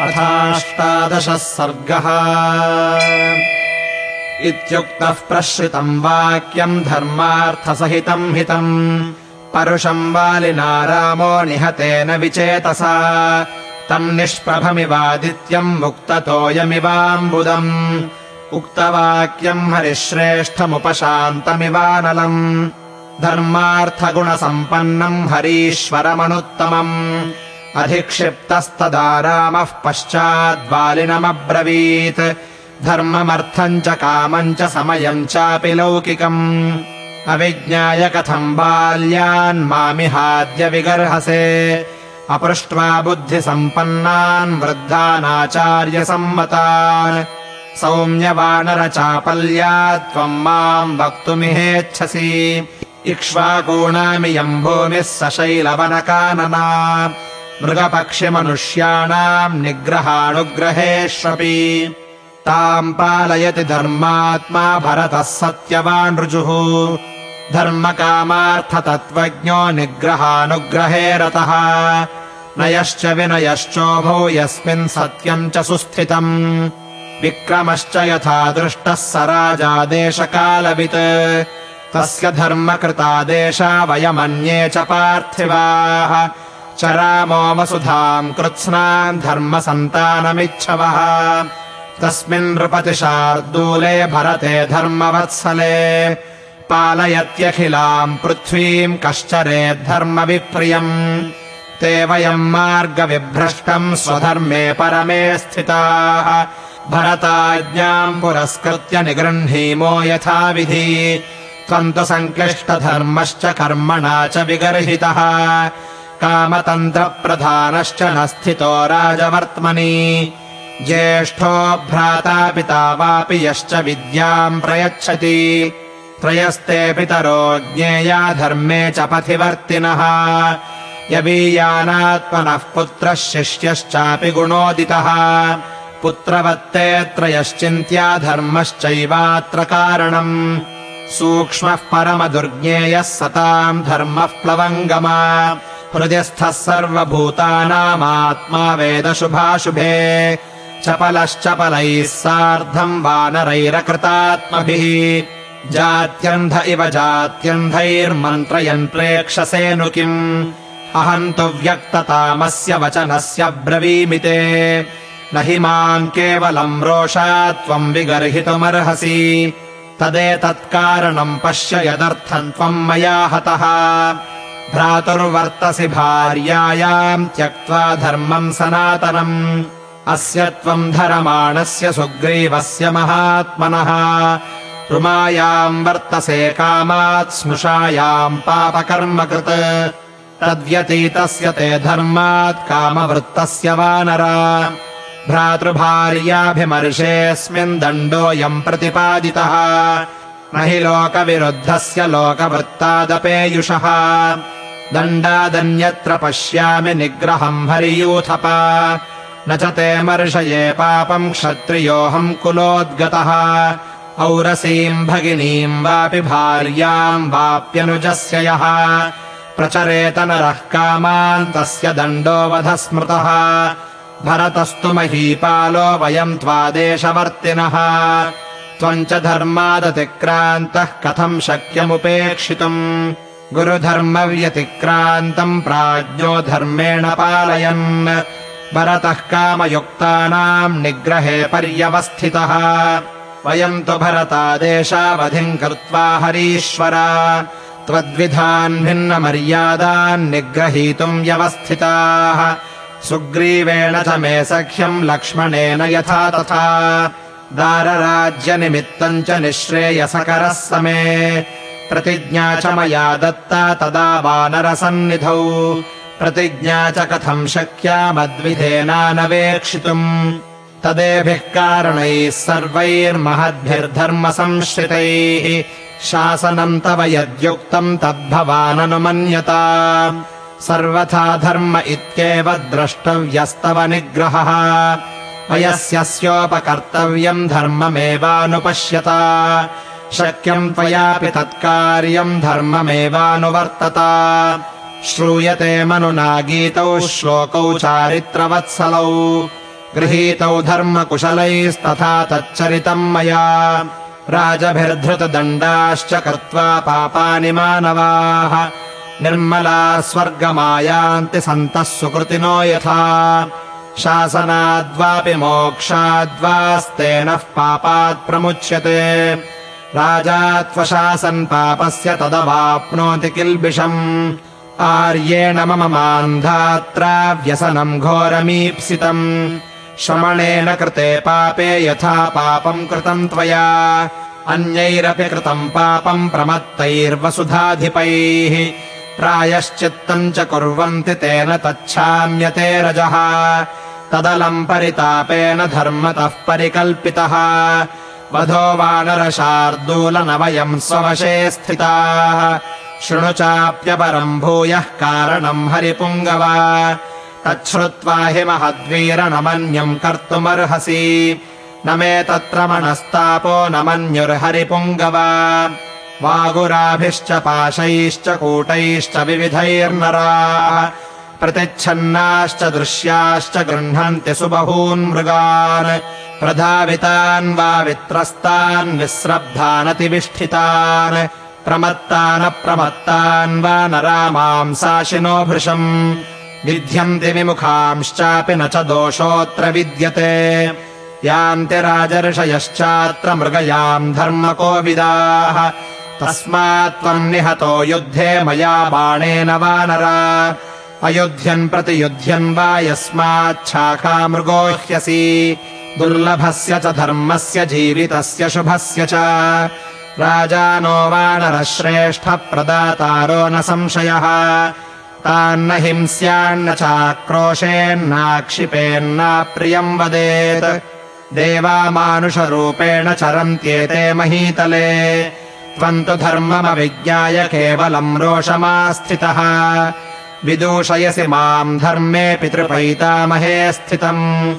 अथाष्टादशः सर्गः। इत्युक्तः प्रश्रितम् वाक्यम् धर्मार्थसहितम् हितम् परुषम् वालिना रामो निहतेन विचेतसा। तम् निष्प्रभमिवादित्यम् मुक्ततोयमिवाम्बुदम्। उक्तवाक्यम् हरिश्रेष्ठमुपशान्तमिवानलम्। धर्मार्थगुणसम्पन्नम् हरीश्वरमनुत्तमम् अधिक्षिप्तस्तदा रामः पश्चाद्वालिनमब्रवीत् धर्ममर्थम् च कामम् च समयम् चापि लौकिकम्। अविज्ञाय कथम् बाल्यान् मामिहाद्य विगर्हसे। अपृष्ट्वा बुद्धिसम्पन्नान् वृद्धानाचार्यसम्मतान्। सौम्यवानरचापल्या त्वम् माम् वक्तुमिहेच्छसि। इक्ष्वाकूणामियम् भूमिः सशैलवनकानना मृगपक्षिमनुष्याणाम् निग्रहानुग्रहेष्वपि। ताम् पालयति धर्मात्मा भरतः सत्यवान् ऋजुः धर्मकामार्थतत्त्वज्ञो निग्रहानुग्रहे रतः नयश्च विनयश्चोभौ यस्मिन् सत्यम् च सुस्थितम्। विक्रमश्च यथा दृष्टः स राजादेशकालवित् तस्य धर्मकृतादेशा वयमन्ये च पार्थिवाः चरामो वसुधाम् कृत्स्नाम् धर्मसन्तानमिच्छवः। तस्मिन् नृपतिशार्दूले भरते धर्मवत्सले। पालयत्यखिलाम् पृथ्वीम् कश्चरेद्धर्मविप्रियम् ते वयम् मार्गविभ्रष्टम् स्वधर्मे परमे स्थिताः। भरताज्ञाम् पुरस्कृत्य निगृह्णीमो यथाविधि। त्वम् तु सङ्क्लिष्टधर्मश्च कर्मणा च विगर्हितः कामतन्त्रप्रधानश्च न स्थितो राजवर्त्मनि। ज्येष्ठो भ्राता पिता वापि यश्च विद्याम् प्रयच्छति। त्रयस्ते पितरो ज्ञेया धर्मे च पथिवर्तिनः। यवीयानात्मनः पुत्रः शिष्यश्चापि गुणोदितः। पुत्रवत्ते त्रयश्चिन्त्या धर्मश्चैवात्र कारणम्। सूक्ष्मः परमदुर्ज्ञेयः सताम् धर्मः प्लवङ्गमा हृदयस्थः सर्वभूतानामात्मा वेदशुभाशुभे। चपलश्चपलैः सार्धम् वानरैरकृतात्मभिः। जात्यन्ध इव जात्यन्धैर्मन्त्रयन् प्रेक्षसे नु किम्? अहम् तु व्यक्ततामस्य वचनस्य ब्रवीमि ते न हि माम् केवलम् रोषा त्वम् विगर्हितुमर्हसि। तदेतत्कारणम् पश्य यदर्थम् त्वम् मया हतः भ्रातुर्वर्तसि भार्यायाम् त्यक्त्वा धर्मम् सनातनम्। अस्य त्वम् धरमाणस्य सुग्रीवस्य महात्मनः। रुमायाम् वर्तसे कामात् स्मृषायाम् पापकर्म कृत्। तद्व्यतीतस्य ते धर्मात् कामवृत्तस्य वानरा। भ्रातृभार्याभिमर्शेऽस्मिन् दण्डोऽयम् प्रतिपादितः। न हि लोकविरुद्धस्य लोकवृत्तादपेयुषः दण्डादन्यत्र पश्यामि निग्रहम् हरियूथप। न च ते मर्शये पापम् क्षत्रियोऽहम् कुलोद्गतः। औरसीम् भगिनीम् वापि भार्याम् वाप्यनुजस्य यः। प्रचरेत नरः कामान् तस्य दण्डो वध स्मृतः। भरतस्तु महीपालो वयम् त्वादेशवर्तिनः त्वम् च धर्मादतिक्रान्तः कथम् शक्यमुपेक्षितुम् गुरुधर्मव्यतिक्रान्तम् प्राज्ञो धर्मेण पालयन्। भरतः कामयुक्तानाम् निग्रहे पर्यवस्थितः। वयम् तु भरतादेशावधिम् कृत्वा हरीश्वरा। त्वद्विधान् भिन्नमर्यादान् निग्रहीतुम् व्यवस्थिताः। सुग्रीवेण च मे सख्यम् लक्ष्मणेन यथा तथा। दारराज्यनिमित्तम् च निःश्रेयसकरः समे प्रतिज्ञा च मया दत्ता तदा वानरसन्निधौ। प्रतिज्ञा च कथम् शक्या मद्विधेनानवेक्षितुम् तदेभिः कारणैः सर्वैर्महद्भिर्धर्मसंश्रितैः। शासनम् तव यद्युक्तम् तद्भवाननुमन्यता। सर्वथा धर्म इत्येव द्रष्टव्यस्तव निग्रहः। वयस्यस्योपकर्तव्यम् धर्ममेवानुपश्यता शक्यम् त्वयापि तत्कार्यम् धर्ममेवानुवर्तता। श्रूयते मनुना गीतौ श्लोकौ चारित्रवत्सलौ। गृहीतौ धर्मकुशलैस्तथा तच्चरितम् मया। राजभिर्धृतदण्डाश्च कृत्वा पापानि मानवाः। निर्मला स्वर्गमायान्ति सन्तः सुकृतिनो यथा। शासनाद्वापि मोक्षाद्वास्तेनः पापात् प्रमुच्यते राजा त्वशासन् पापस्य तदवाप्नोति किल्बिषम्। आर्येण मम मान्धात्रा व्यसनम् घोरमीप्सितम्। श्रमणेन कृते पापे यथा पापम् कृतम् त्वया। अन्यैरपि कृतम् पापम् प्रमत्तैर्वसुधाधिपैः। प्रायश्चित्तम् च कुर्वन्ति तेन तच्छाम्यते रजः। तदलम् परितापेन धर्मतः परिकल्पितः वधो वानरशार्दूलन वयम् स्ववशे स्थिताः। शृणु चाप्यपरम् भूयः कारणम् हरिपुङ्गव। तच्छ्रुत्वा हि महद्वीरनमन्यम् कर्तुमर्हसि। न मे तत्र मनस्तापो न मन्युर्हरिपुङ्गव। वागुराभिश्च पाशैश्च कूटैश्च विविधैर्नराः प्रतिच्छन्नाश्च दृश्याश्च गृह्णन्ति सुबहून् मृगान्। प्रधावितान् वा वित्रस्तान् विस्रब्धानतिविष्ठितान्। प्रमत्तानप्रमत्तान् वा नरामांसाशिनो भृशम्। विध्यन्ति विमुखांश्चापि न च दोषोऽत्र विद्यते। यान्ति राजर्षयश्चात्र मृगयाम् धर्मकोविदाः तस्मात् त्वम् निहतो युद्धे मया बाणेन वानरा अयुध्यन् प्रतियुध्यन् वा यस्माच्छाखा मृगोह्यसि दुर्लभस्य च धर्मस्य जीवितस्य शुभस्य च। राजानो वानरश्रेष्ठप्रदातारो न संशयः। तान्न हिंस्यान्न चाक्रोशेन्नाक्षिपेन्नाप्रियम् वदेत्। देवामानुषरूपेण चरन्त्येते महीतले। त्वम् तु धर्ममविज्ञाय केवलम् रोषमास्थितः विदूषयसि माम् धर्मे पितृपैतामहे स्थितम्।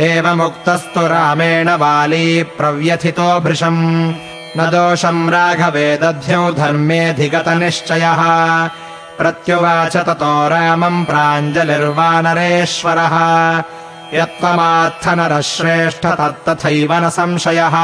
एवमुक्तस्तु रामेण वाली प्रव्यथितो भृशम्। न दोषम् राघवे दध्यौ धर्मेऽधिगतनिश्चयः। प्रत्युवाच ततो रामम् प्राञ्जलिर्वानरेश्वरः। यत्त्वमात्थनरः श्रेष्ठ तत्तथैव न संशयः।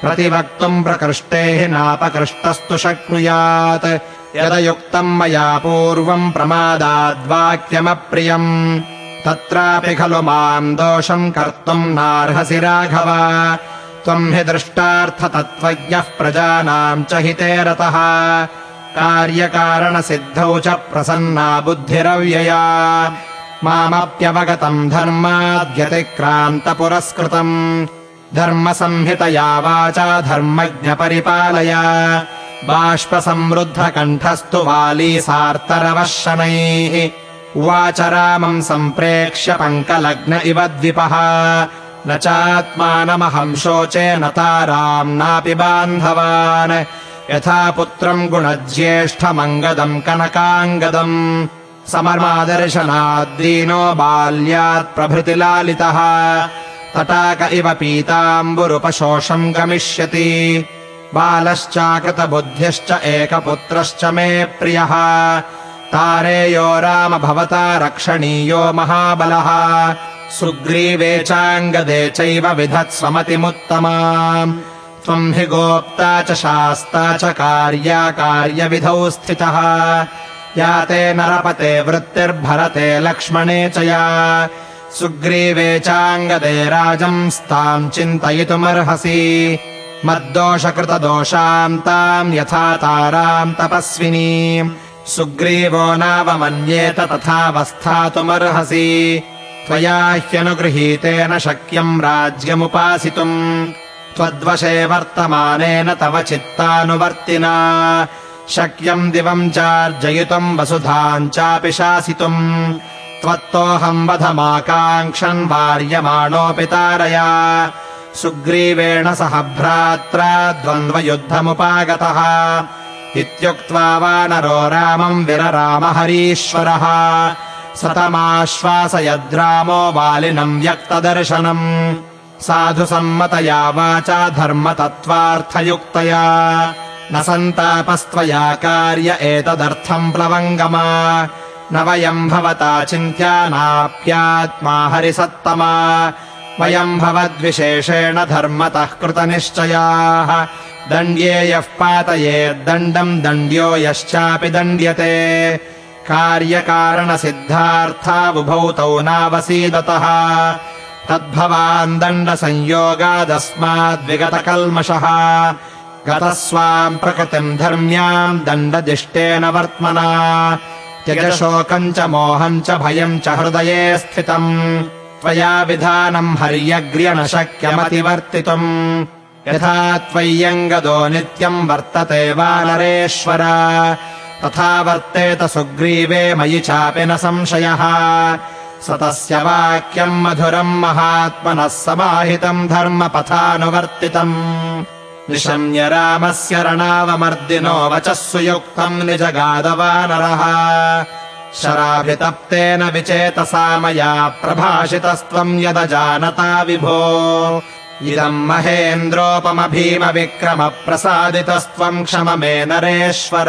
प्रतिवक्तुम् प्रकृष्टे नापकृष्टस्तु शक्नुयात् यदयुक्तम् मया पूर्वम् प्रमादाद्वाक्यमप्रियम्। तत्रापि खलु माम् दोषम् कर्तुम् नार्हसि राघव। त्वम् हि दृष्टार्थतत्त्वज्ञः प्रजानाम् च हिते रतः। कार्यकारणसिद्धौ च प्रसन्ना बुद्धिरव्यया। मामप्यवगतम् धर्माद्यतिक्रान्तपुरस्कृतम्। धर्मसंहितया वाचा धर्मज्ञपरिपालय बाष्पसमृद्धकण्ठस्तु वाली सार्तरवः शनैः उवाच रामम् सम्प्रेक्ष्य पङ्कलग्न इव द्विपः। न चात्मानमहम् शोचे न ताराम् नापि बान्धवान्। यथा पुत्रम् गुणज्येष्ठमङ्गदम् कनकाङ्गदम्। समर्मादर्शनाद्दीनो बाल्यात् प्रभृति लालितः तटाक इव पीताम्बुरुपशोषम् गमिष्यति बालश्चाकृतबुद्धिश्च एकपुत्रश्च मे प्रियः। तारेयो राम भवता रक्षणीयो महाबलः। सुग्रीवे चाङ्गदे चैव विधत्स्वमतिमुत्तमा त्वम् हि गोप्ता च शास्ता च कार्याकार्यविधौ स्थितः। या ते नरपते वृत्तिर्भरते लक्ष्मणे च या। सुग्रीवे चाङ्गदे राजंस्ताम् चिन्तयितुमर्हसि मद्दोषकृतदोषाम् ताम् यथा ताराम् तपस्विनी। सुग्रीवो नावमन्येत तथावस्थातुमर्हसि त्वया ह्यनुगृहीतेन शक्यम् राज्यमुपासितुम्। त्वद्वशे वर्तमानेन तव चित्तानुवर्तिना। शक्यम् दिवम् चार्जयितुम् वसुधाम् चापि शासितुम्। त्वत्तोऽहम् वधमाकाङ्क्षन् वार्यमाणोऽपि तारया सुग्रीवेण सह भ्रात्रा द्वन्द्वयुद्धमुपागतः। इत्युक्त्वा वानरो रामम् विरराम हरीश्वरः सतमाश्वासयद्रामो वालिनम् व्यक्तदर्शनम्। साधु सम्मतया वाचा धर्मतत्त्वार्थयुक्तया। न सन्तापस्त्वया कार्य एतदर्थम् प्लवङ्गमा। न वयम् भवता चिन्त्यानाप्यात्मा हरिसत्तमा वयम् भवद्विशेषेण धर्मतः कृतनिश्चयाः। दण्ड्ये यः पातयेद्दण्डम् दण्ड्यो यश्चापि दण्ड्यते। कार्यकारणसिद्धार्थाबुभौ तौ नावसीदतः। तद्भवान् दण्डसंयोगादस्माद्विगतकल्मषः गतः स्वाम् प्रकृतिम् धर्म्याम् दण्डदिष्टेन वर्त्मना। त्यजशोकम् च मोहम् च भयम् च हृदये स्थितम् त्वया विधानम् हर्यग्र्य शक्यमतिवर्तितुम् यथा त्वय्यङ्गदो नित्यम् वर्तते वानरेश्वर तथा वर्तेत सुग्रीवे मयि चापि न संशयः। स तस्य वाक्यम् मधुरम् महात्मनः समाहितम् धर्मपथानुवर्तितम्। निशम्य रामस्य रणावमर्दिनो वचः सुयुक्तम् निजगादवानरः शराभितप्तेन विचेतसा मया प्रभाषितस्त्वम् यदजानता विभो। इदम् महेन्द्रोपम भीमविक्रम प्रसादितस्त्वम् क्षम मे नरेश्वर।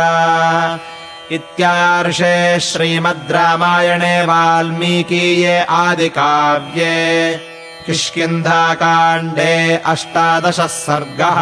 इत्यार्षे श्रीमद् रामायणे वाल्मीकीये आदिकाव्ये किष्किन्धाकाण्डे अष्टादशः सर्गः